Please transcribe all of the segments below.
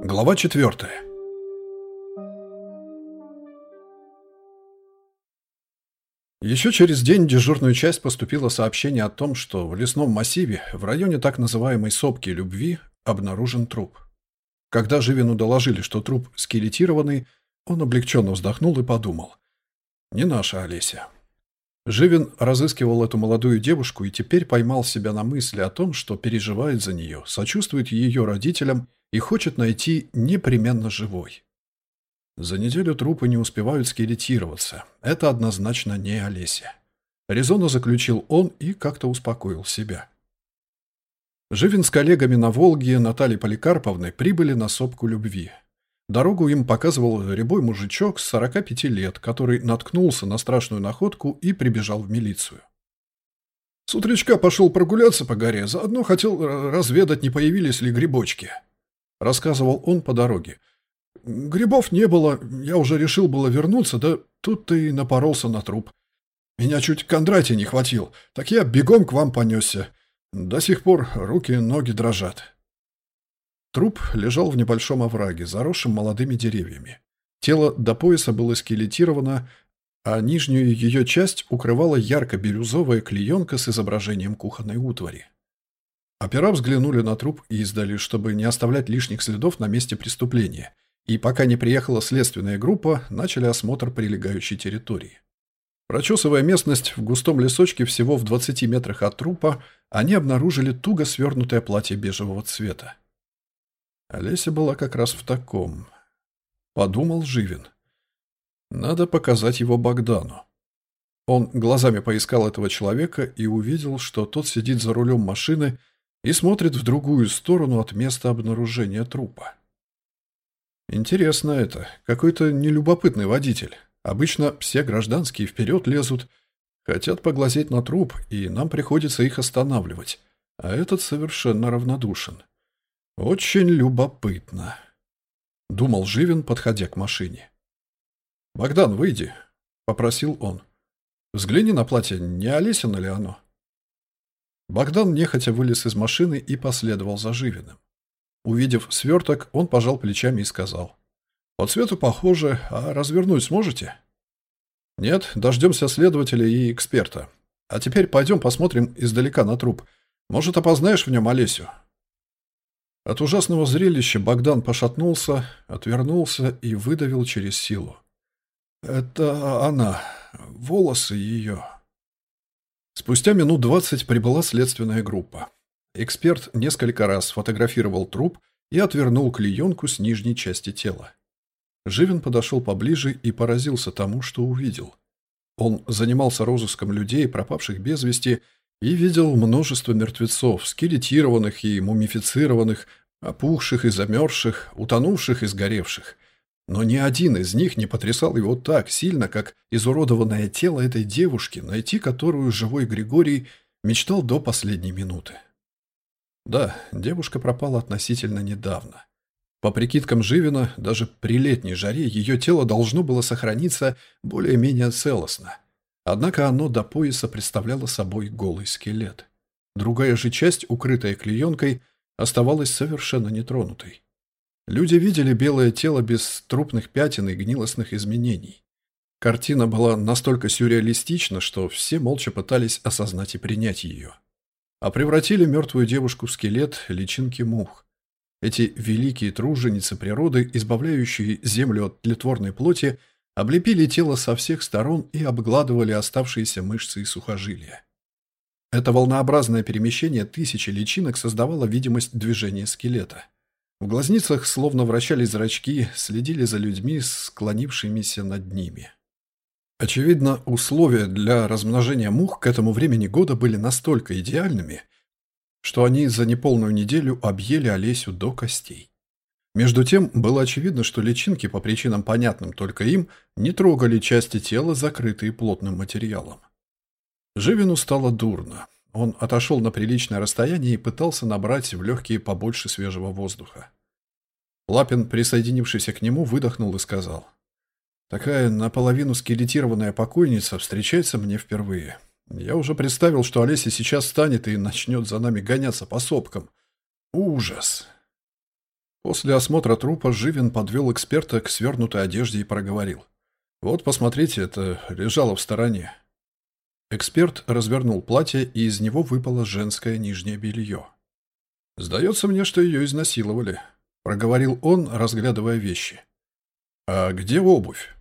Глава четвертая. Еще через день в дежурную часть поступило сообщение о том, что в лесном массиве, в районе так называемой «сопки любви», обнаружен труп. Когда Живину доложили, что труп скелетированный, он облегченно вздохнул и подумал. «Не наша Олеся». Живин разыскивал эту молодую девушку и теперь поймал себя на мысли о том, что переживает за нее, сочувствует ее родителям и хочет найти непременно живой. За неделю трупы не успевают скелетироваться. Это однозначно не Олеся. Резонно заключил он и как-то успокоил себя. Живин с коллегами на Волге Натальей Поликарповной прибыли на сопку любви. Дорогу им показывал рябой мужичок с 45 лет, который наткнулся на страшную находку и прибежал в милицию. С утречка пошел прогуляться по горе, заодно хотел разведать, не появились ли грибочки. Рассказывал он по дороге. Грибов не было, я уже решил было вернуться, да тут ты напоролся на труп. Меня чуть Кондратия не хватил, так я бегом к вам понесся. До сих пор руки и ноги дрожат. Труп лежал в небольшом овраге, заросшем молодыми деревьями. Тело до пояса было скелетировано, а нижнюю ее часть укрывала ярко-бирюзовая клеенка с изображением кухонной утвари. Опера взглянули на труп и издали, чтобы не оставлять лишних следов на месте преступления, и пока не приехала следственная группа, начали осмотр прилегающей территории. Прочесывая местность в густом лесочке всего в 20 метрах от трупа, они обнаружили туго свернутое платье бежевого цвета. Олеся была как раз в таком. Подумал Живин. Надо показать его Богдану. Он глазами поискал этого человека и увидел, что тот сидит за рулем машины и смотрит в другую сторону от места обнаружения трупа. Интересно это. Какой-то нелюбопытный водитель. Обычно все гражданские вперед лезут, хотят поглазеть на труп, и нам приходится их останавливать. А этот совершенно равнодушен. «Очень любопытно», — думал Живин, подходя к машине. «Богдан, выйди», — попросил он. «Взгляни на платье, не Олесина ли оно?» Богдан нехотя вылез из машины и последовал за Живиным. Увидев сверток, он пожал плечами и сказал. «По цвету похоже, а развернуть сможете?» «Нет, дождемся следователя и эксперта. А теперь пойдем посмотрим издалека на труп. Может, опознаешь в нем Олесю?» От ужасного зрелища Богдан пошатнулся, отвернулся и выдавил через силу. «Это она. Волосы ее». Спустя минут двадцать прибыла следственная группа. Эксперт несколько раз фотографировал труп и отвернул клеенку с нижней части тела. Живин подошел поближе и поразился тому, что увидел. Он занимался розыском людей, пропавших без вести, и видел множество мертвецов, скелетированных и мумифицированных, опухших и замерзших, утонувших и сгоревших. Но ни один из них не потрясал его так сильно, как изуродованное тело этой девушки, найти которую живой Григорий мечтал до последней минуты. Да, девушка пропала относительно недавно. По прикидкам Живина, даже при летней жаре ее тело должно было сохраниться более-менее целостно. Однако оно до пояса представляло собой голый скелет. Другая же часть, укрытая клеенкой, оставалась совершенно нетронутой. Люди видели белое тело без трупных пятен и гнилостных изменений. Картина была настолько сюрреалистична, что все молча пытались осознать и принять ее. А превратили мертвую девушку в скелет личинки мух. Эти великие труженицы природы, избавляющие землю от тлетворной плоти, облепили тело со всех сторон и обгладывали оставшиеся мышцы и сухожилия. Это волнообразное перемещение тысячи личинок создавало видимость движения скелета. В глазницах словно вращались зрачки, следили за людьми, склонившимися над ними. Очевидно, условия для размножения мух к этому времени года были настолько идеальными, что они за неполную неделю объели Олесю до костей. Между тем, было очевидно, что личинки, по причинам понятным только им, не трогали части тела, закрытые плотным материалом. Живину стало дурно. Он отошел на приличное расстояние и пытался набрать в легкие побольше свежего воздуха. Лапин, присоединившийся к нему, выдохнул и сказал. «Такая наполовину скелетированная покойница встречается мне впервые. Я уже представил, что Олеся сейчас встанет и начнет за нами гоняться по сопкам. Ужас!» После осмотра трупа Живин подвел эксперта к свернутой одежде и проговорил. «Вот, посмотрите, это лежало в стороне». Эксперт развернул платье, и из него выпало женское нижнее белье. «Сдается мне, что ее изнасиловали», — проговорил он, разглядывая вещи. «А где обувь?»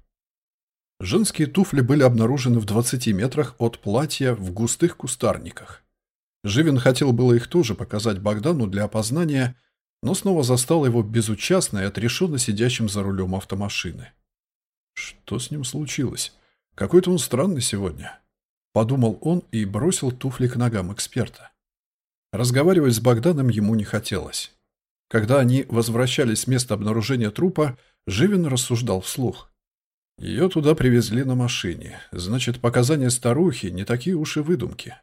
Женские туфли были обнаружены в 20 метрах от платья в густых кустарниках. Живин хотел было их тоже показать Богдану для опознания, но снова застал его безучастно и отрешенно сидящим за рулем автомашины. Что с ним случилось? Какой-то он странный сегодня. Подумал он и бросил туфли к ногам эксперта. Разговаривать с Богданом ему не хотелось. Когда они возвращались с места обнаружения трупа, Живин рассуждал вслух. Ее туда привезли на машине. Значит, показания старухи не такие уж и выдумки.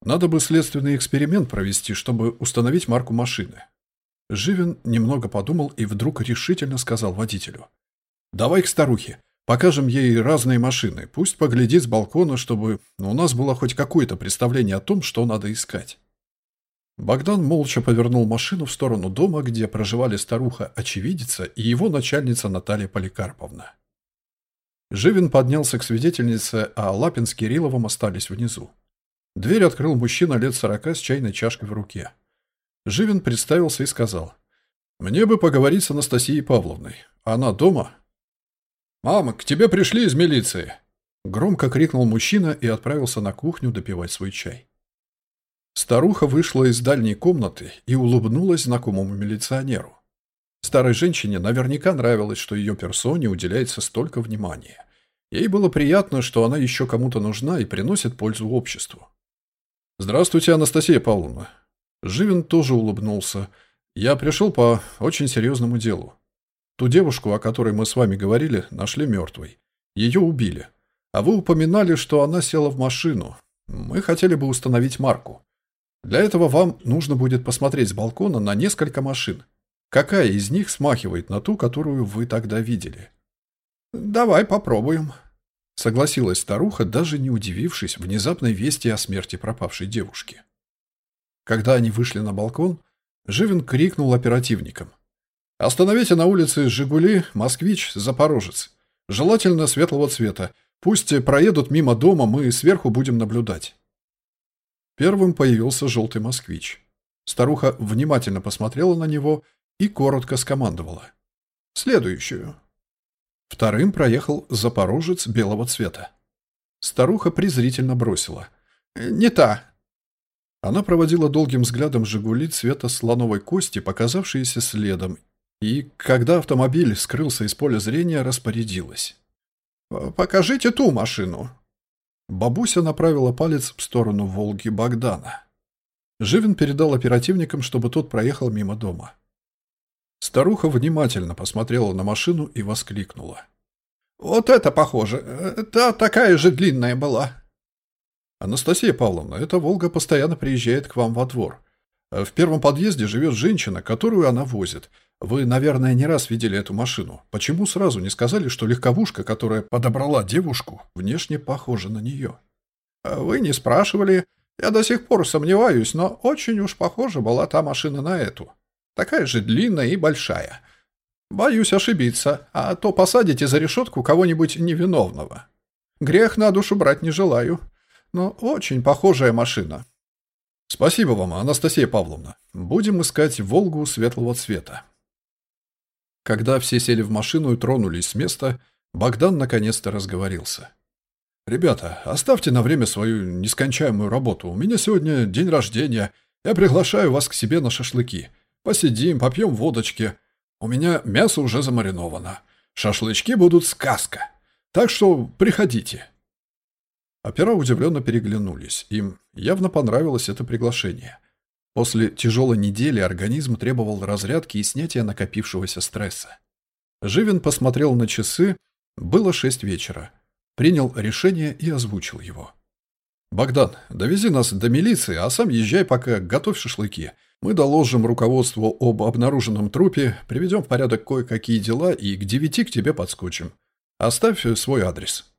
Надо бы следственный эксперимент провести, чтобы установить марку машины. Живин немного подумал и вдруг решительно сказал водителю. «Давай к старухе. Покажем ей разные машины. Пусть поглядит с балкона, чтобы у нас было хоть какое-то представление о том, что надо искать». Богдан молча повернул машину в сторону дома, где проживали старуха-очевидица и его начальница Наталья Поликарповна. Живин поднялся к свидетельнице, а Лапин с Кирилловым остались внизу. Дверь открыл мужчина лет сорока с чайной чашкой в руке. Живин представился и сказал. «Мне бы поговорить с Анастасией Павловной. Она дома?» «Мама, к тебе пришли из милиции!» Громко крикнул мужчина и отправился на кухню допивать свой чай. Старуха вышла из дальней комнаты и улыбнулась знакомому милиционеру. Старой женщине наверняка нравилось, что ее персоне уделяется столько внимания. Ей было приятно, что она еще кому-то нужна и приносит пользу обществу. «Здравствуйте, Анастасия Павловна». Живин тоже улыбнулся. «Я пришел по очень серьезному делу. Ту девушку, о которой мы с вами говорили, нашли мертвой. Ее убили. А вы упоминали, что она села в машину. Мы хотели бы установить марку. Для этого вам нужно будет посмотреть с балкона на несколько машин. Какая из них смахивает на ту, которую вы тогда видели?» «Давай попробуем», Согласилась старуха, даже не удивившись внезапной вести о смерти пропавшей девушки. Когда они вышли на балкон, Живин крикнул оперативникам. «Остановите на улице «Жигули», «Москвич», «Запорожец». Желательно светлого цвета. Пусть проедут мимо дома, мы сверху будем наблюдать». Первым появился желтый «Москвич». Старуха внимательно посмотрела на него и коротко скомандовала. «Следующую». Вторым проехал запорожец белого цвета. Старуха презрительно бросила. «Не та!» Она проводила долгим взглядом «Жигули» цвета слоновой кости, показавшиеся следом, и, когда автомобиль скрылся из поля зрения, распорядилась. «Покажите ту машину!» Бабуся направила палец в сторону «Волги» Богдана. Живин передал оперативникам, чтобы тот проехал мимо дома. Старуха внимательно посмотрела на машину и воскликнула. «Вот это похоже! Та такая же длинная была!» «Анастасия Павловна, эта «Волга» постоянно приезжает к вам во двор. В первом подъезде живет женщина, которую она возит. Вы, наверное, не раз видели эту машину. Почему сразу не сказали, что легковушка, которая подобрала девушку, внешне похожа на нее?» «Вы не спрашивали. Я до сих пор сомневаюсь, но очень уж похожа была та машина на эту. Такая же длинная и большая. Боюсь ошибиться, а то посадите за решетку кого-нибудь невиновного. Грех на душу брать не желаю, но очень похожая машина. Спасибо вам, Анастасия Павловна. Будем искать «Волгу» светлого цвета. Когда все сели в машину и тронулись с места, Богдан наконец-то разговорился. «Ребята, оставьте на время свою нескончаемую работу. У меня сегодня день рождения. Я приглашаю вас к себе на шашлыки. Посидим, попьем водочки. У меня мясо уже замариновано. Шашлычки будут сказка. Так что приходите». Опера удивленно переглянулись. Им явно понравилось это приглашение. После тяжелой недели организм требовал разрядки и снятия накопившегося стресса. Живин посмотрел на часы. Было шесть вечера. Принял решение и озвучил его. «Богдан, довези нас до милиции, а сам езжай пока, готовь шашлыки. Мы доложим руководству об обнаруженном трупе, приведем в порядок кое-какие дела и к девяти к тебе подскочим. Оставь свой адрес».